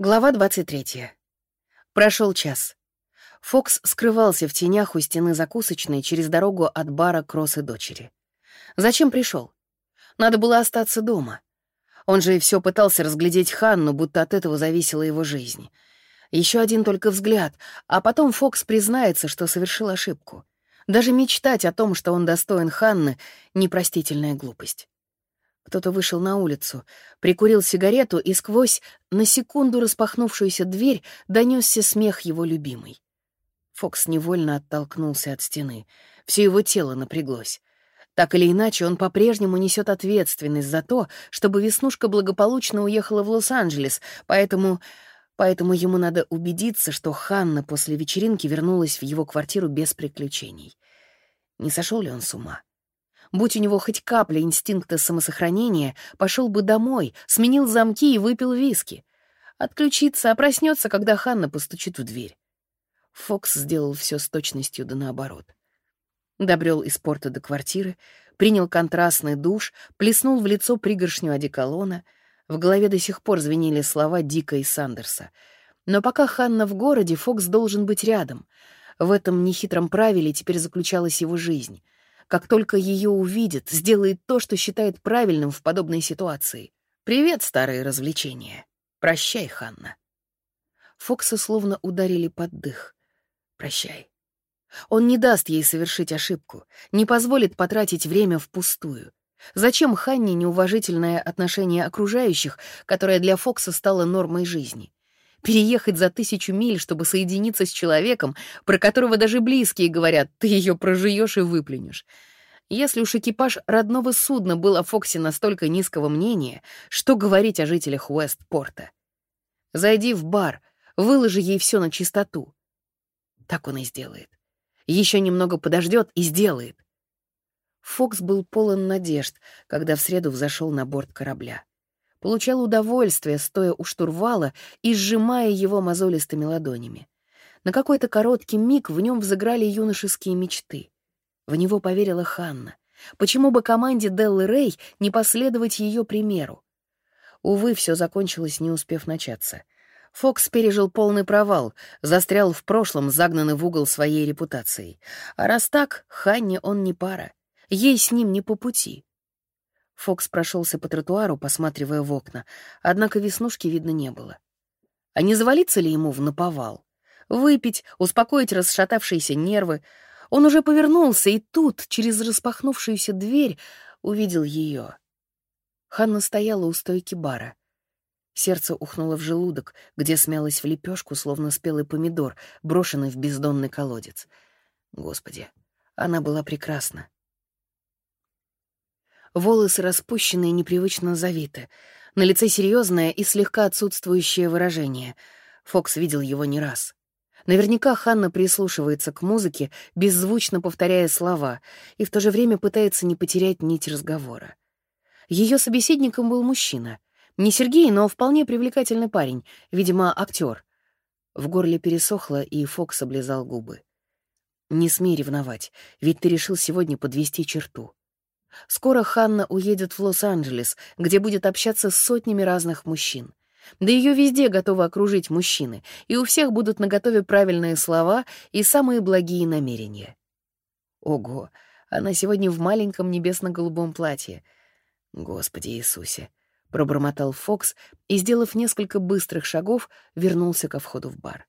Глава 23. Прошел час. Фокс скрывался в тенях у стены закусочной через дорогу от бара Кросс и дочери. Зачем пришел? Надо было остаться дома. Он же и все пытался разглядеть Ханну, будто от этого зависела его жизнь. Еще один только взгляд, а потом Фокс признается, что совершил ошибку. Даже мечтать о том, что он достоин Ханны — непростительная глупость. Кто-то вышел на улицу, прикурил сигарету, и сквозь на секунду распахнувшуюся дверь донесся смех его любимой. Фокс невольно оттолкнулся от стены. Все его тело напряглось. Так или иначе, он по-прежнему несет ответственность за то, чтобы Веснушка благополучно уехала в Лос-Анджелес, поэтому... поэтому ему надо убедиться, что Ханна после вечеринки вернулась в его квартиру без приключений. Не сошел ли он с ума? Будь у него хоть капля инстинкта самосохранения, пошел бы домой, сменил замки и выпил виски. Отключится, а проснется, когда Ханна постучит в дверь. Фокс сделал все с точностью да наоборот. Добрел из порта до квартиры, принял контрастный душ, плеснул в лицо пригоршню одеколона. В голове до сих пор звенели слова Дика и Сандерса. Но пока Ханна в городе, Фокс должен быть рядом. В этом нехитром правиле теперь заключалась его жизнь — как только ее увидит, сделает то, что считает правильным в подобной ситуации. «Привет, старые развлечения. Прощай, Ханна». Фокса словно ударили под дых. «Прощай». Он не даст ей совершить ошибку, не позволит потратить время впустую. Зачем Ханне неуважительное отношение окружающих, которое для Фокса стало нормой жизни? Переехать за тысячу миль, чтобы соединиться с человеком, про которого даже близкие говорят, ты ее прожуешь и выплюнешь. Если уж экипаж родного судна был о Фоксе настолько низкого мнения, что говорить о жителях Уэст-Порта? Зайди в бар, выложи ей все на чистоту. Так он и сделает. Еще немного подождет и сделает. Фокс был полон надежд, когда в среду взошел на борт корабля получал удовольствие, стоя у штурвала и сжимая его мозолистыми ладонями. На какой-то короткий миг в нем взыграли юношеские мечты. В него поверила Ханна. Почему бы команде Деллы Рэй не последовать ее примеру? Увы, все закончилось, не успев начаться. Фокс пережил полный провал, застрял в прошлом, загнанный в угол своей репутацией. А раз так, Ханне он не пара. Ей с ним не по пути. Фокс прошелся по тротуару, посматривая в окна, однако веснушки видно не было. А не завалиться ли ему в наповал? Выпить, успокоить расшатавшиеся нервы. Он уже повернулся, и тут, через распахнувшуюся дверь, увидел ее. Ханна стояла у стойки бара. Сердце ухнуло в желудок, где смялось в лепешку, словно спелый помидор, брошенный в бездонный колодец. Господи, она была прекрасна. Волосы распущены и непривычно завиты. На лице серьезное и слегка отсутствующее выражение. Фокс видел его не раз. Наверняка Ханна прислушивается к музыке, беззвучно повторяя слова, и в то же время пытается не потерять нить разговора. Ее собеседником был мужчина. Не Сергей, но вполне привлекательный парень, видимо, актер. В горле пересохло, и Фокс облизал губы. «Не смей ревновать, ведь ты решил сегодня подвести черту. Скоро Ханна уедет в Лос-Анджелес, где будет общаться с сотнями разных мужчин. Да ее везде готовы окружить мужчины, и у всех будут наготове правильные слова и самые благие намерения. Ого, она сегодня в маленьком небесно-голубом платье. Господи Иисусе! Пробормотал Фокс и, сделав несколько быстрых шагов, вернулся ко входу в бар.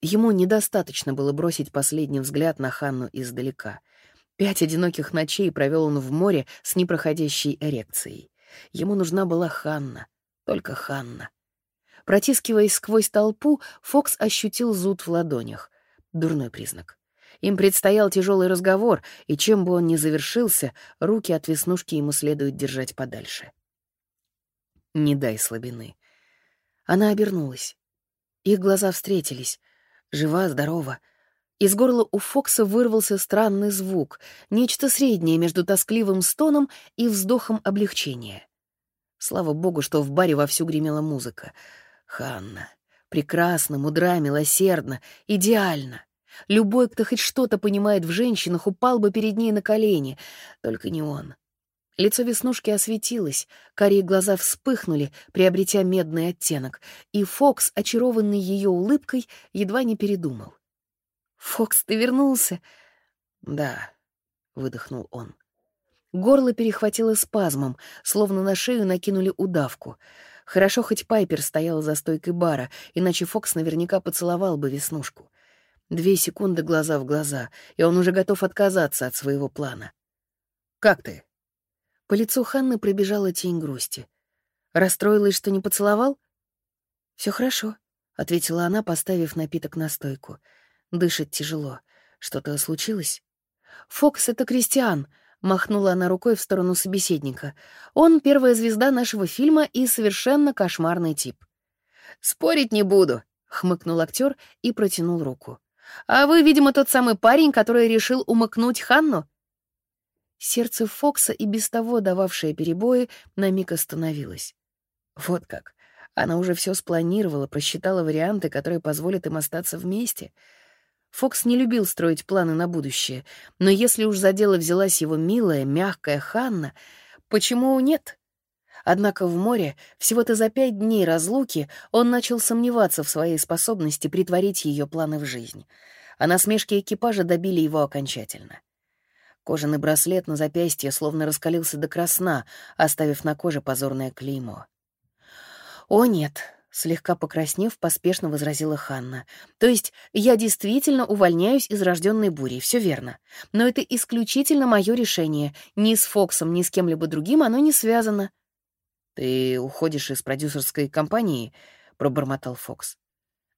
Ему недостаточно было бросить последний взгляд на Ханну издалека — Пять одиноких ночей провел он в море с непроходящей эрекцией. Ему нужна была Ханна, только Ханна. Протискиваясь сквозь толпу, Фокс ощутил зуд в ладонях. Дурной признак. Им предстоял тяжелый разговор, и чем бы он ни завершился, руки от веснушки ему следует держать подальше. «Не дай слабины». Она обернулась. Их глаза встретились. Жива, здорова — из горла у Фокса вырвался странный звук, нечто среднее между тоскливым стоном и вздохом облегчения. Слава богу, что в баре вовсю гремела музыка. Ханна. Прекрасно, мудра, милосердна, идеально. Любой, кто хоть что-то понимает в женщинах, упал бы перед ней на колени. Только не он. Лицо Веснушки осветилось, карие глаза вспыхнули, приобретя медный оттенок, и Фокс, очарованный ее улыбкой, едва не передумал. «Фокс, ты вернулся?» «Да», — выдохнул он. Горло перехватило спазмом, словно на шею накинули удавку. Хорошо, хоть Пайпер стоял за стойкой бара, иначе Фокс наверняка поцеловал бы Веснушку. Две секунды глаза в глаза, и он уже готов отказаться от своего плана. «Как ты?» По лицу Ханны пробежала тень грусти. Расстроилась, что не поцеловал? Все хорошо», — ответила она, поставив напиток на стойку. Дышит тяжело. Что-то случилось? «Фокс — это Кристиан», — махнула она рукой в сторону собеседника. «Он — первая звезда нашего фильма и совершенно кошмарный тип». «Спорить не буду», — хмыкнул актер и протянул руку. «А вы, видимо, тот самый парень, который решил умыкнуть Ханну?» Сердце Фокса, и без того дававшее перебои, на миг остановилось. Вот как. Она уже все спланировала, просчитала варианты, которые позволят им остаться вместе — Фокс не любил строить планы на будущее, но если уж за дело взялась его милая, мягкая Ханна, почему нет? Однако в море, всего-то за пять дней разлуки, он начал сомневаться в своей способности притворить ее планы в жизнь. А насмешки экипажа добили его окончательно. Кожаный браслет на запястье словно раскалился до красна, оставив на коже позорное клеймо. «О, нет!» Слегка покраснев, поспешно возразила Ханна. «То есть я действительно увольняюсь из рожденной бури, все верно. Но это исключительно мое решение. Ни с Фоксом, ни с кем-либо другим оно не связано». «Ты уходишь из продюсерской компании?» — пробормотал Фокс.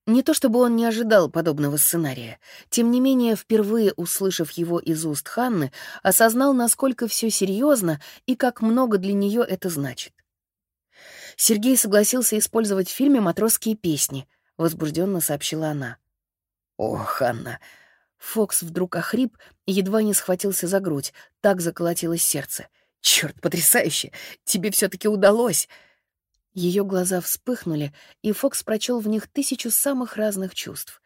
Не то чтобы он не ожидал подобного сценария. Тем не менее, впервые услышав его из уст Ханны, осознал, насколько все серьезно и как много для нее это значит. Сергей согласился использовать в фильме матросские песни, возбужденно сообщила она. Ох, Анна. Фокс вдруг охрип и едва не схватился за грудь, так заколотилось сердце. Черт, потрясающе! Тебе все-таки удалось! Ее глаза вспыхнули, и Фокс прочел в них тысячу самых разных чувств.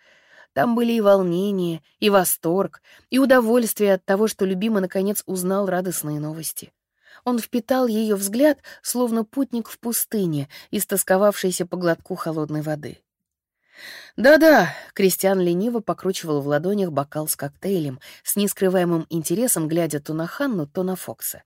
Там были и волнение, и восторг, и удовольствие от того, что любимый наконец узнал радостные новости. Он впитал ее взгляд, словно путник в пустыне, истосковавшийся по глотку холодной воды. «Да-да», — Кристиан лениво покручивал в ладонях бокал с коктейлем, с нескрываемым интересом глядя то на Ханну, то на Фокса.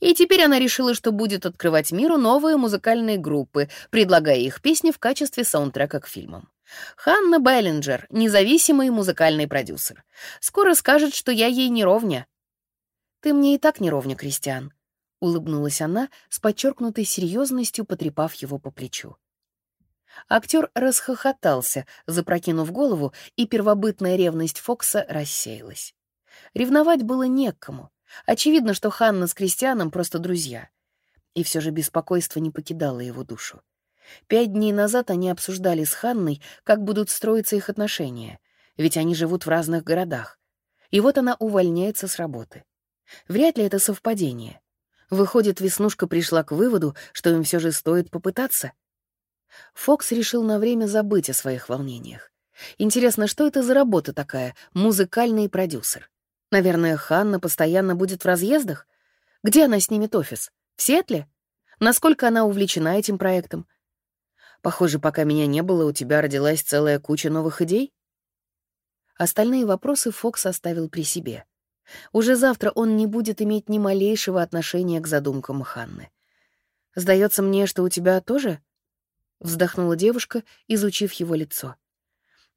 И теперь она решила, что будет открывать миру новые музыкальные группы, предлагая их песни в качестве саундтрека к фильмам. Ханна Беллинджер, независимый музыкальный продюсер. Скоро скажет, что я ей не ровня. Ты мне и так не ровня, Кристиан. — улыбнулась она, с подчеркнутой серьезностью потрепав его по плечу. Актер расхохотался, запрокинув голову, и первобытная ревность Фокса рассеялась. Ревновать было некому. Очевидно, что Ханна с Кристианом просто друзья. И все же беспокойство не покидало его душу. Пять дней назад они обсуждали с Ханной, как будут строиться их отношения, ведь они живут в разных городах. И вот она увольняется с работы. Вряд ли это совпадение. Выходит, Веснушка пришла к выводу, что им все же стоит попытаться? Фокс решил на время забыть о своих волнениях. Интересно, что это за работа такая, музыкальный продюсер? Наверное, Ханна постоянно будет в разъездах? Где она снимет офис? В Сиэтле? Насколько она увлечена этим проектом? Похоже, пока меня не было, у тебя родилась целая куча новых идей? Остальные вопросы Фокс оставил при себе. Уже завтра он не будет иметь ни малейшего отношения к задумкам Ханны. «Сдается мне, что у тебя тоже?» — вздохнула девушка, изучив его лицо.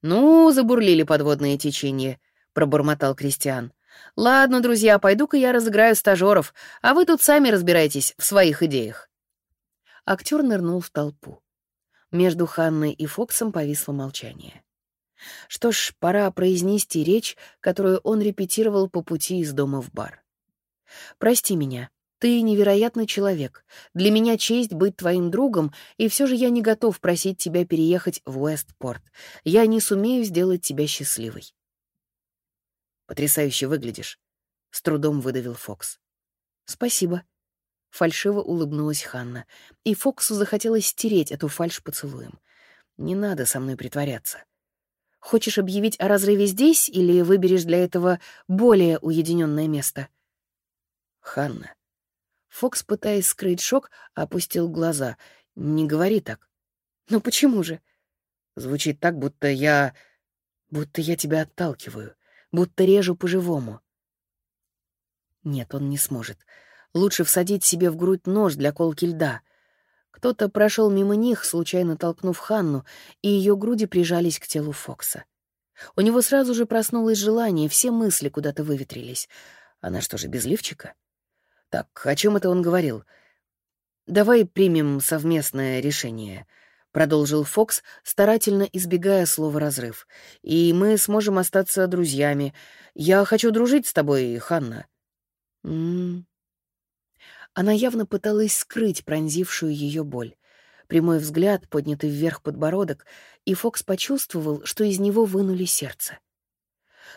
«Ну, забурлили подводные течения», — пробормотал Кристиан. «Ладно, друзья, пойду-ка я разыграю стажеров, а вы тут сами разбирайтесь в своих идеях». Актер нырнул в толпу. Между Ханной и Фоксом повисло молчание. Что ж, пора произнести речь, которую он репетировал по пути из дома в бар. «Прости меня. Ты невероятный человек. Для меня честь быть твоим другом, и все же я не готов просить тебя переехать в Уэстпорт. Я не сумею сделать тебя счастливой». «Потрясающе выглядишь», — с трудом выдавил Фокс. «Спасибо», — фальшиво улыбнулась Ханна, и Фоксу захотелось стереть эту фальшь поцелуем. «Не надо со мной притворяться. Хочешь объявить о разрыве здесь или выберешь для этого более уединенное место? Ханна. Фокс, пытаясь скрыть шок, опустил глаза. «Не говори так». «Ну почему же?» Звучит так, будто я... будто я тебя отталкиваю, будто режу по-живому. Нет, он не сможет. Лучше всадить себе в грудь нож для колки льда. Кто-то прошел мимо них, случайно толкнув Ханну, и ее груди прижались к телу Фокса. У него сразу же проснулось желание, все мысли куда-то выветрились. Она что же, без лифчика? Так, о чем это он говорил? Давай примем совместное решение, продолжил Фокс, старательно избегая слова разрыв. И мы сможем остаться друзьями. Я хочу дружить с тобой, Ханна. М -м -м. Она явно пыталась скрыть пронзившую ее боль. Прямой взгляд, поднятый вверх подбородок, и Фокс почувствовал, что из него вынули сердце.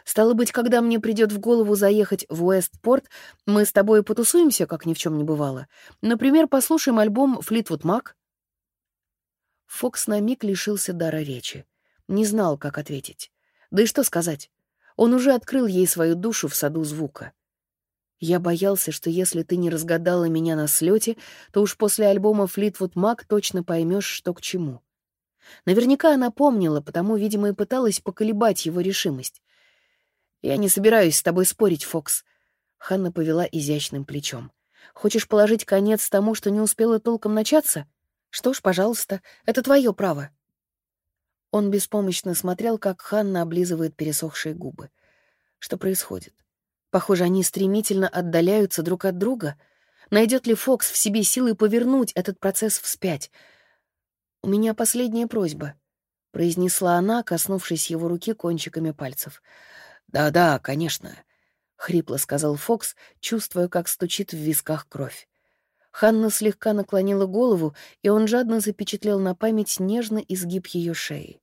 Стало быть, когда мне придет в голову заехать в Уэстпорт, мы с тобой потусуемся, как ни в чем не бывало. Например, послушаем альбом «Флитвуд Мак». Фокс на миг лишился дара речи. Не знал, как ответить. Да и что сказать? Он уже открыл ей свою душу в саду звука. Я боялся, что если ты не разгадала меня на слете, то уж после альбома «Флитвуд Мак» точно поймешь, что к чему. Наверняка она помнила, потому, видимо, и пыталась поколебать его решимость. «Я не собираюсь с тобой спорить, Фокс». Ханна повела изящным плечом. «Хочешь положить конец тому, что не успела толком начаться? Что ж, пожалуйста, это твое право». Он беспомощно смотрел, как Ханна облизывает пересохшие губы. Что происходит? Похоже, они стремительно отдаляются друг от друга. Найдет ли Фокс в себе силы повернуть этот процесс вспять? «У меня последняя просьба», — произнесла она, коснувшись его руки кончиками пальцев. «Да-да, конечно», — хрипло сказал Фокс, чувствуя, как стучит в висках кровь. Ханна слегка наклонила голову, и он жадно запечатлел на память нежный изгиб ее шеи.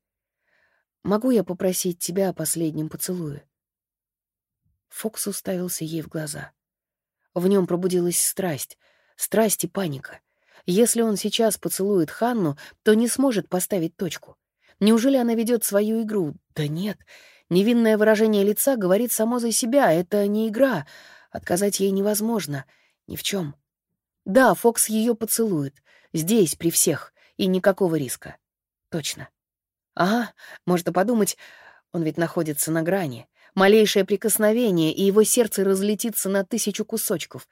«Могу я попросить тебя о последнем поцелуе?» Фокс уставился ей в глаза. В нем пробудилась страсть, страсть и паника. Если он сейчас поцелует Ханну, то не сможет поставить точку. Неужели она ведет свою игру? Да нет, Невинное выражение лица говорит само за себя, это не игра. Отказать ей невозможно. Ни в чем. Да, Фокс ее поцелует. Здесь, при всех. И никакого риска. Точно. Ага, можно подумать, он ведь находится на грани. Малейшее прикосновение, и его сердце разлетится на тысячу кусочков.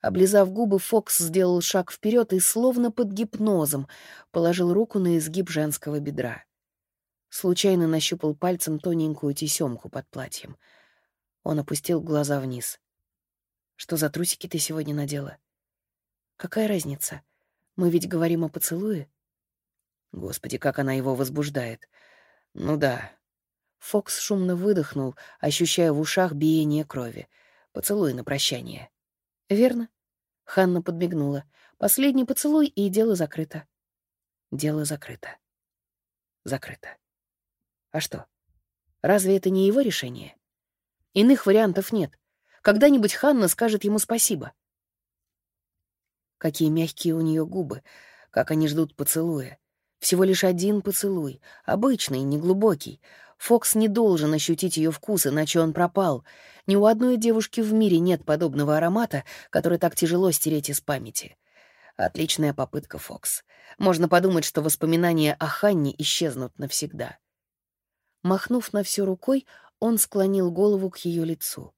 Облизав губы, Фокс сделал шаг вперед и, словно под гипнозом, положил руку на изгиб женского бедра. Случайно нащупал пальцем тоненькую тесемку под платьем. Он опустил глаза вниз. «Что за трусики ты сегодня надела?» «Какая разница? Мы ведь говорим о поцелуе». Господи, как она его возбуждает. Ну да. Фокс шумно выдохнул, ощущая в ушах биение крови. Поцелуй на прощание. Верно. Ханна подмигнула. Последний поцелуй, и дело закрыто. Дело закрыто. Закрыто. А что? Разве это не его решение? Иных вариантов нет. Когда-нибудь Ханна скажет ему спасибо. Какие мягкие у нее губы, как они ждут поцелуя. Всего лишь один поцелуй, обычный, неглубокий. Фокс не должен ощутить ее вкус, иначе он пропал. Ни у одной девушки в мире нет подобного аромата, который так тяжело стереть из памяти. Отличная попытка, Фокс. Можно подумать, что воспоминания о Ханне исчезнут навсегда. Махнув на всю рукой, он склонил голову к ее лицу.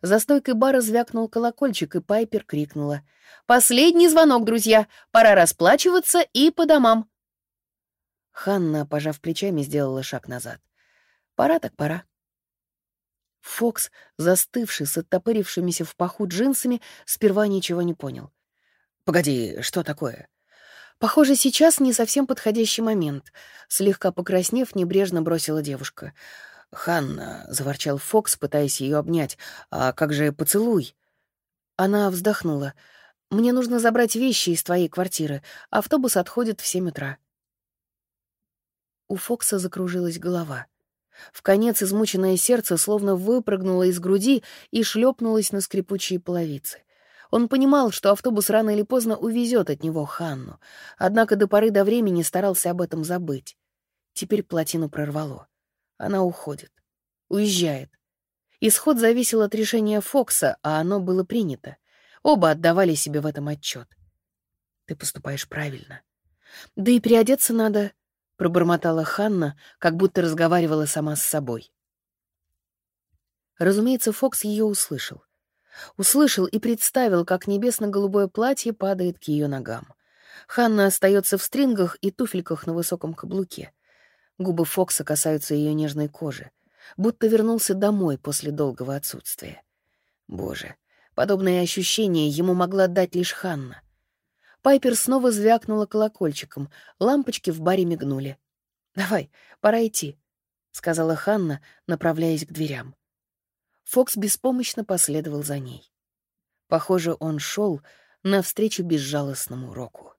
За стойкой бара звякнул колокольчик, и Пайпер крикнула. «Последний звонок, друзья! Пора расплачиваться и по домам!» Ханна, пожав плечами, сделала шаг назад. «Пора так пора». Фокс, застывший с оттопырившимися в паху джинсами, сперва ничего не понял. «Погоди, что такое?» Похоже, сейчас не совсем подходящий момент. Слегка покраснев, небрежно бросила девушка. «Ханна», — заворчал Фокс, пытаясь ее обнять, — «а как же поцелуй?» Она вздохнула. «Мне нужно забрать вещи из твоей квартиры. Автобус отходит в семь утра». У Фокса закружилась голова. В конец измученное сердце словно выпрыгнуло из груди и шлепнулось на скрипучие половицы. Он понимал, что автобус рано или поздно увезет от него Ханну, однако до поры до времени старался об этом забыть. Теперь плотину прорвало. Она уходит. Уезжает. Исход зависел от решения Фокса, а оно было принято. Оба отдавали себе в этом отчет. «Ты поступаешь правильно. Да и переодеться надо», — пробормотала Ханна, как будто разговаривала сама с собой. Разумеется, Фокс ее услышал. Услышал и представил, как небесно-голубое платье падает к ее ногам. Ханна остается в стрингах и туфельках на высоком каблуке. Губы Фокса касаются ее нежной кожи, будто вернулся домой после долгого отсутствия. Боже, подобное ощущение ему могла дать лишь Ханна. Пайпер снова звякнула колокольчиком, лампочки в баре мигнули. «Давай, пора идти», — сказала Ханна, направляясь к дверям. Фокс беспомощно последовал за ней. Похоже, он шел навстречу безжалостному року.